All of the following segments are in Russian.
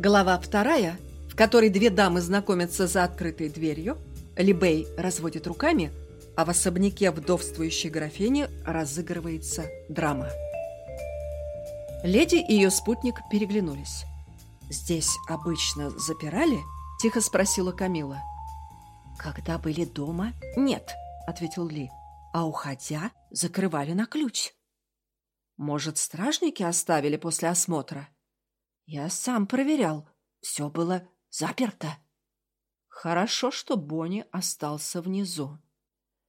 Глава вторая, в которой две дамы знакомятся за открытой дверью, Либей разводит руками, а в особняке вдовствующей графини разыгрывается драма. Леди и ее спутник переглянулись. «Здесь обычно запирали?» – тихо спросила Камила. «Когда были дома, нет», – ответил Ли. «А уходя, закрывали на ключ». «Может, стражники оставили после осмотра?» Я сам проверял. Все было заперто. Хорошо, что Бонни остался внизу.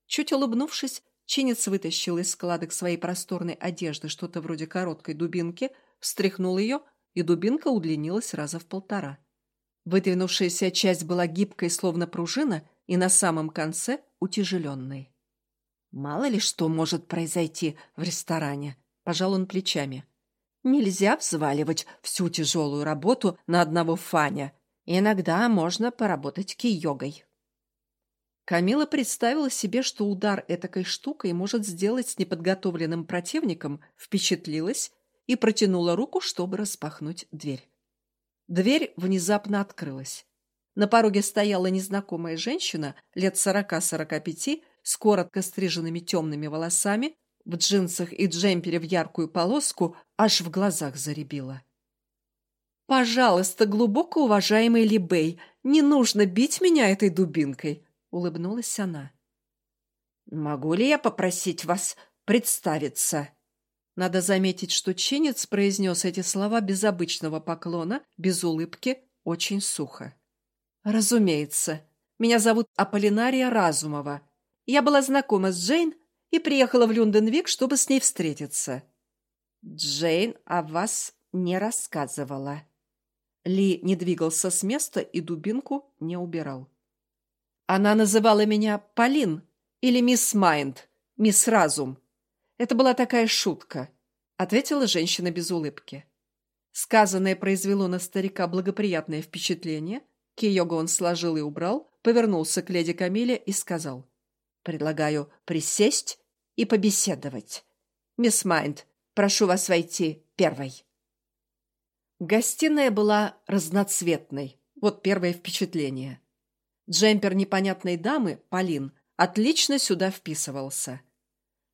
Чуть улыбнувшись, Чинец вытащил из складок своей просторной одежды что-то вроде короткой дубинки, встряхнул ее, и дубинка удлинилась раза в полтора. Выдвинувшаяся часть была гибкой, словно пружина, и на самом конце утяжеленной. Мало ли что может произойти в ресторане, пожал он плечами. Нельзя взваливать всю тяжелую работу на одного Фаня. Иногда можно поработать ки-йогой. Камила представила себе, что удар этакой штукой может сделать с неподготовленным противником, впечатлилась и протянула руку, чтобы распахнуть дверь. Дверь внезапно открылась. На пороге стояла незнакомая женщина лет сорока-сорока пяти с коротко стриженными темными волосами, в джинсах и джемпере в яркую полоску аж в глазах заребило. «Пожалуйста, глубоко уважаемый Либей, не нужно бить меня этой дубинкой», — улыбнулась она. «Могу ли я попросить вас представиться?» Надо заметить, что чинец произнес эти слова без обычного поклона, без улыбки, очень сухо. «Разумеется. Меня зовут Аполлинария Разумова. Я была знакома с Джейн и приехала в Люнденвик, чтобы с ней встретиться. Джейн о вас не рассказывала. Ли не двигался с места и дубинку не убирал. Она называла меня Полин или мисс Майнд, мисс Разум. Это была такая шутка, ответила женщина без улыбки. Сказанное произвело на старика благоприятное впечатление. Киего он сложил и убрал, повернулся к леди Камиле и сказал. «Предлагаю присесть и побеседовать. Мисс Майнд, прошу вас войти первой. Гостиная была разноцветной. Вот первое впечатление. Джемпер непонятной дамы, Полин, отлично сюда вписывался.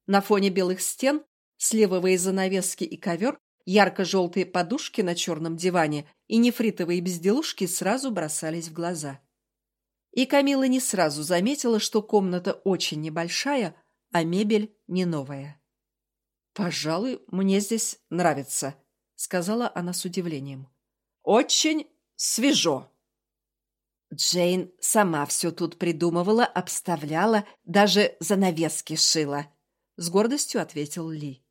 На фоне белых стен, сливовые занавески и ковер, ярко-желтые подушки на черном диване и нефритовые безделушки сразу бросались в глаза. И Камила не сразу заметила, что комната очень небольшая, а мебель не новая. «Пожалуй, мне здесь нравится», — сказала она с удивлением. «Очень свежо». Джейн сама все тут придумывала, обставляла, даже занавески шила. С гордостью ответил Ли.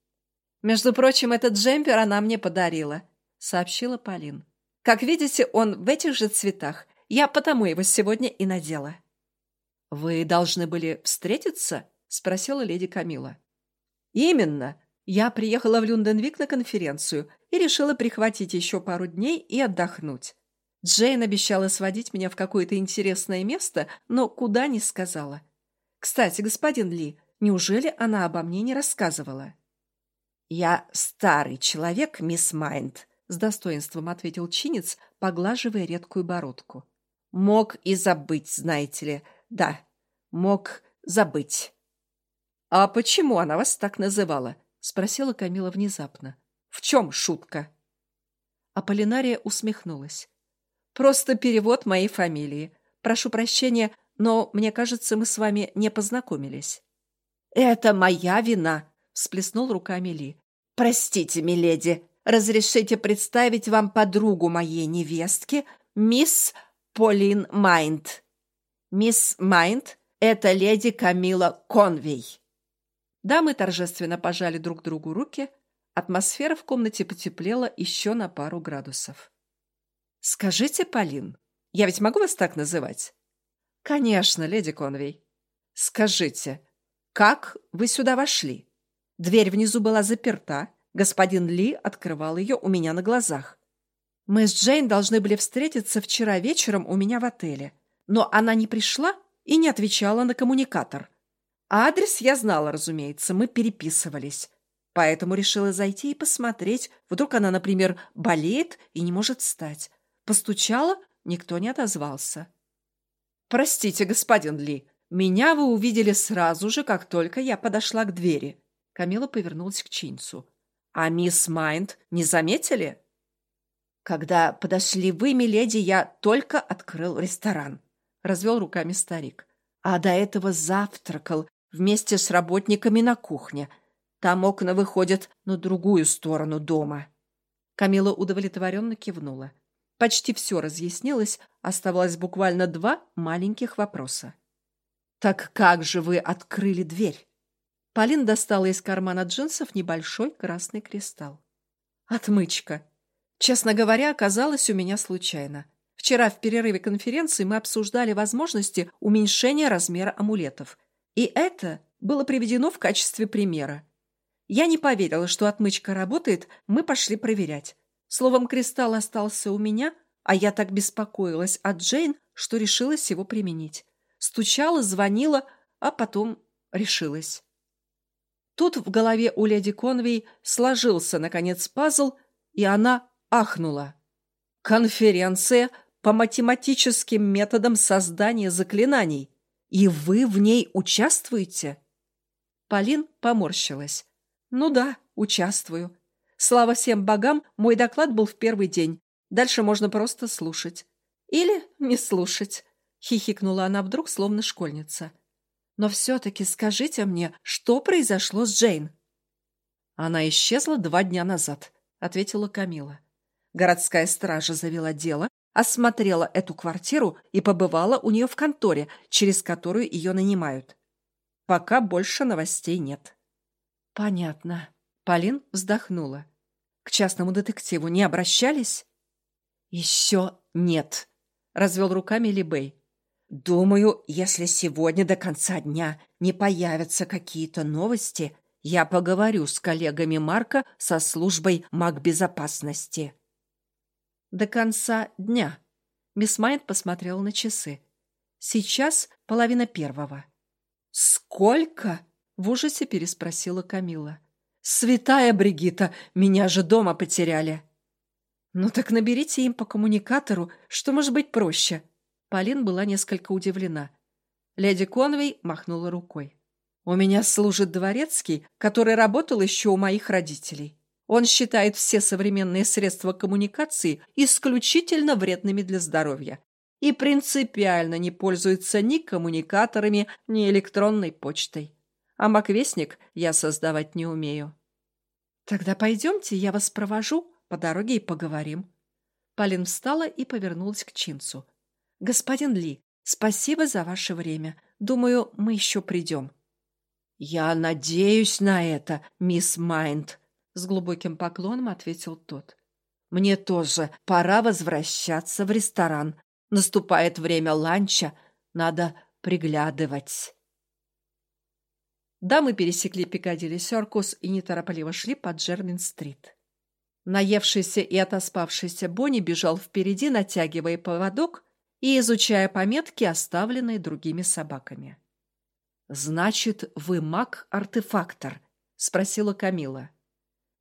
«Между прочим, этот джемпер она мне подарила», — сообщила Полин. «Как видите, он в этих же цветах. Я потому его сегодня и надела». «Вы должны были встретиться?» — спросила леди Камила. «Именно. Я приехала в Люнденвик на конференцию и решила прихватить еще пару дней и отдохнуть. Джейн обещала сводить меня в какое-то интересное место, но куда не сказала. Кстати, господин Ли, неужели она обо мне не рассказывала?» «Я старый человек, мисс Майнд», — с достоинством ответил чинец, поглаживая редкую бородку. «Мог и забыть, знаете ли. Да, мог забыть». «А почему она вас так называла?» — спросила Камила внезапно. «В чем шутка?» Аполлинария усмехнулась. «Просто перевод моей фамилии. Прошу прощения, но, мне кажется, мы с вами не познакомились». «Это моя вина!» — всплеснул руками Ли. «Простите, миледи, разрешите представить вам подругу моей невестки, мисс Полин Майнд. Мисс Майнд — это леди Камила Конвей». Дамы торжественно пожали друг другу руки. Атмосфера в комнате потеплела еще на пару градусов. «Скажите, Полин, я ведь могу вас так называть?» «Конечно, леди Конвей». «Скажите, как вы сюда вошли? Дверь внизу была заперта, господин Ли открывал ее у меня на глазах. Мы с Джейн должны были встретиться вчера вечером у меня в отеле, но она не пришла и не отвечала на коммуникатор. А адрес я знала, разумеется, мы переписывались. Поэтому решила зайти и посмотреть. Вдруг она, например, болеет и не может встать. Постучала, никто не отозвался. «Простите, господин Ли, меня вы увидели сразу же, как только я подошла к двери». Камила повернулась к Чинцу. «А мисс Майнд не заметили?» «Когда подошли вы, миледи, я только открыл ресторан», — развел руками старик. «А до этого завтракал вместе с работниками на кухне. Там окна выходят на другую сторону дома». Камила удовлетворенно кивнула. Почти все разъяснилось, оставалось буквально два маленьких вопроса. «Так как же вы открыли дверь?» Полин достала из кармана джинсов небольшой красный кристалл. «Отмычка. Честно говоря, оказалось у меня случайно. Вчера в перерыве конференции мы обсуждали возможности уменьшения размера амулетов. И это было приведено в качестве примера. Я не поверила, что отмычка работает, мы пошли проверять. Словом, кристалл остался у меня, а я так беспокоилась о Джейн, что решилась его применить. Стучала, звонила, а потом решилась. Тут в голове у леди Конвей сложился, наконец, пазл, и она ахнула. «Конференция по математическим методам создания заклинаний. И вы в ней участвуете?» Полин поморщилась. «Ну да, участвую. Слава всем богам, мой доклад был в первый день. Дальше можно просто слушать. Или не слушать, хихикнула она вдруг, словно школьница. Но все-таки скажите мне, что произошло с Джейн? Она исчезла два дня назад, ответила Камила. Городская стража завела дело, осмотрела эту квартиру и побывала у нее в конторе, через которую ее нанимают. Пока больше новостей нет. Понятно. Полин вздохнула. К частному детективу не обращались? Еще нет, развел руками Либей. Думаю, если сегодня до конца дня не появятся какие-то новости, я поговорю с коллегами Марка со службой магбезопасности. До конца дня. Мисс Майнд посмотрела на часы. Сейчас половина первого. Сколько? В ужасе переспросила Камила. «Святая Бригита, меня же дома потеряли!» «Ну так наберите им по коммуникатору, что может быть проще?» Полин была несколько удивлена. Леди Конвей махнула рукой. «У меня служит дворецкий, который работал еще у моих родителей. Он считает все современные средства коммуникации исключительно вредными для здоровья и принципиально не пользуется ни коммуникаторами, ни электронной почтой а маквестник я создавать не умею. Тогда пойдемте, я вас провожу, по дороге и поговорим. Полин встала и повернулась к Чинцу. Господин Ли, спасибо за ваше время. Думаю, мы еще придем. Я надеюсь на это, мисс Майнд, с глубоким поклоном ответил тот. Мне тоже пора возвращаться в ресторан. Наступает время ланча, надо приглядывать. Дамы пересекли Пикадилли Сёркус и неторопливо шли по Джермин-стрит. Наевшийся и отоспавшийся Бонни бежал впереди, натягивая поводок и изучая пометки, оставленные другими собаками. «Значит, вы маг-артефактор?» — спросила Камила.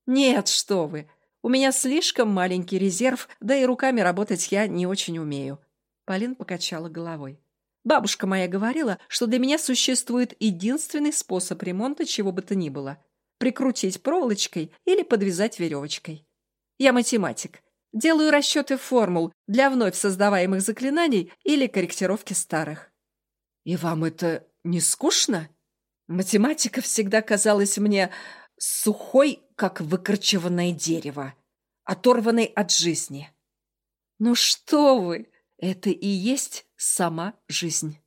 «Нет, что вы! У меня слишком маленький резерв, да и руками работать я не очень умею». Полин покачала головой. Бабушка моя говорила, что для меня существует единственный способ ремонта чего бы то ни было – прикрутить проволочкой или подвязать веревочкой. Я математик. Делаю расчеты формул для вновь создаваемых заклинаний или корректировки старых. И вам это не скучно? Математика всегда казалась мне сухой, как выкорчеванное дерево, оторванной от жизни. Ну что вы, это и есть сама жизнь.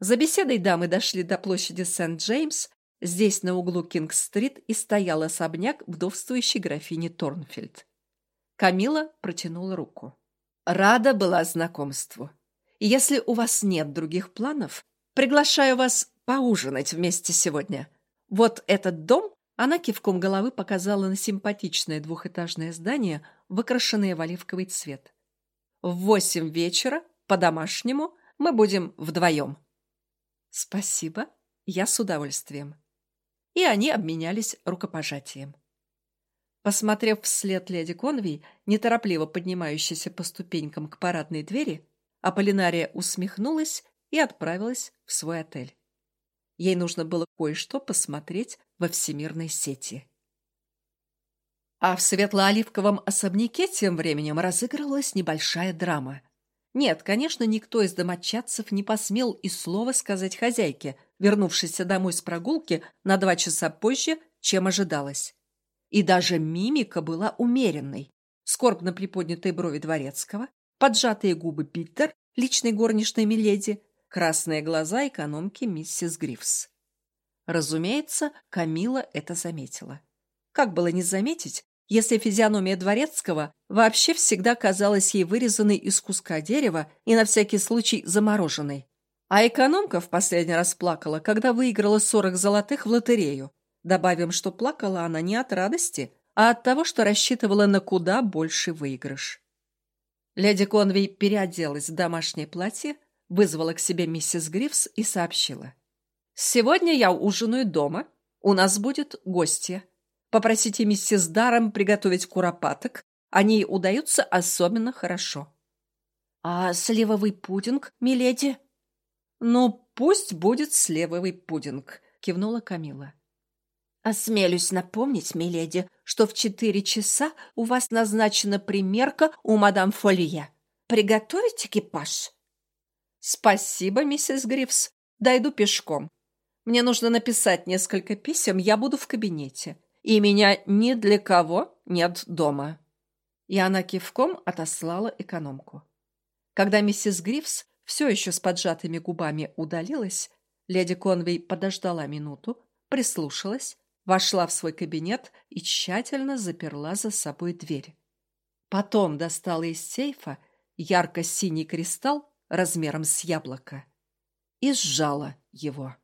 За беседой дамы дошли до площади Сент-Джеймс. Здесь, на углу Кинг-стрит, и стоял особняк вдовствующей графини Торнфельд. Камила протянула руку. Рада была знакомству. Если у вас нет других планов, приглашаю вас поужинать вместе сегодня. Вот этот дом, она кивком головы показала на симпатичное двухэтажное здание, выкрашенное в оливковый цвет. В восемь вечера по-домашнему мы будем вдвоем». «Спасибо, я с удовольствием». И они обменялись рукопожатием. Посмотрев вслед леди Конвей, неторопливо поднимающейся по ступенькам к парадной двери, Аполлинария усмехнулась и отправилась в свой отель. Ей нужно было кое-что посмотреть во всемирной сети. А в светло-оливковом особняке тем временем разыгрывалась небольшая драма. Нет, конечно, никто из домочадцев не посмел и слова сказать хозяйке, вернувшейся домой с прогулки на два часа позже, чем ожидалось. И даже мимика была умеренной. Скорбно приподнятые брови дворецкого, поджатые губы Питер, личной горничной Миледи, красные глаза экономки миссис Грифс. Разумеется, Камила это заметила. Как было не заметить, если физиономия Дворецкого вообще всегда казалась ей вырезанной из куска дерева и на всякий случай замороженной. А экономка в последний раз плакала, когда выиграла 40 золотых в лотерею. Добавим, что плакала она не от радости, а от того, что рассчитывала на куда больше выигрыш. Леди Конвей переоделась в домашнее платье, вызвала к себе миссис Грифс и сообщила. «Сегодня я ужинаю дома. У нас будет гостья. Попросите миссис Даром приготовить куропаток. Они удаются особенно хорошо. — А сливовый пудинг, миледи? — Ну, пусть будет сливовый пудинг, — кивнула Камила. — Осмелюсь напомнить, миледи, что в четыре часа у вас назначена примерка у мадам Фолье. Приготовить экипаж? — Спасибо, миссис Грифс. Дойду пешком. Мне нужно написать несколько писем, я буду в кабинете и меня ни для кого нет дома». И она кивком отослала экономку. Когда миссис Грифс все еще с поджатыми губами удалилась, леди Конвей подождала минуту, прислушалась, вошла в свой кабинет и тщательно заперла за собой дверь. Потом достала из сейфа ярко-синий кристалл размером с яблоко и сжала его.